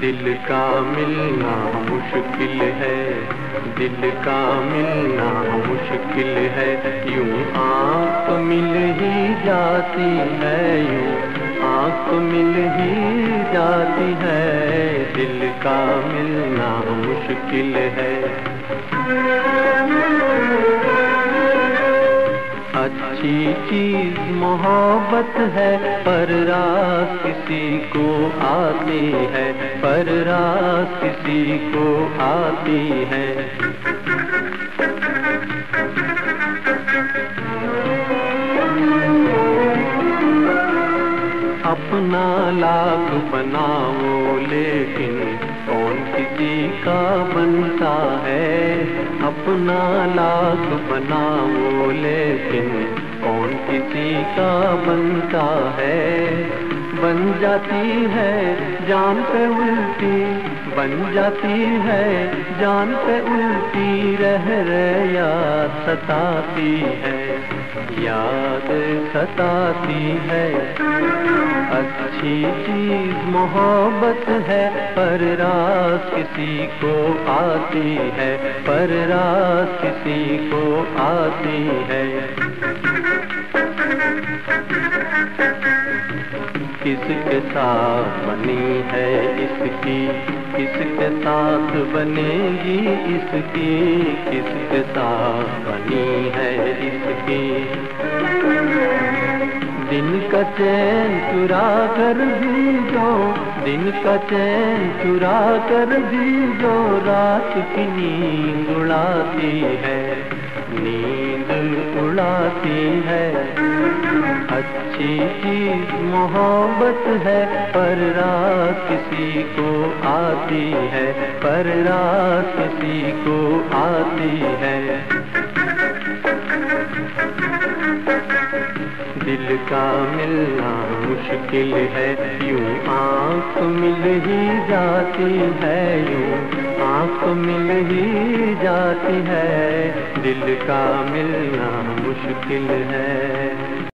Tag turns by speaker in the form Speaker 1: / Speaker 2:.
Speaker 1: दिल का मिलना मुश्किल है, दिल का मिलना मुश्किल है। यूँ आँख मिल ही जाती है, यूँ आँख मिल ही जाती है। दिल का मिलना मुश्किल है। अच्छी चीज़, मोहब्बत है, पर रात किसी को आती है, पर रात किसी को आती है। अपना लाख बनाओ, लेकिन कौन किसी का बनता है? अपना लाख बनाओ, लेकिन कौन किसी का बनता है? बन जाती है जान पे उल्टी, बन जाती है जान पे उल्टी, रह रह याद सताती है, याद सताती है। अच्छी चीज़, मोहब्बत है पर रात किसी को आती है पर रात किसी को आती है। किसके साथ बनी है इसकी, किसके साथ बनेगी इसकी, किसके साथ बनी है इसकी। का चैन चुरा कर भी जो दिन का चैन चुरा कर भी जो रात की नींद उड़ाती है, नींद उड़ाती है। अच्छी चीज़ मोहब्बत है, पर रात किसी को आती है, पर रात किसी को आती है। का मिलना मुश्किल है। यूँ आँख मिल ही जाती है, यूँ आँख मिल ही जाती है। दिल का मिलना मुश्किल है।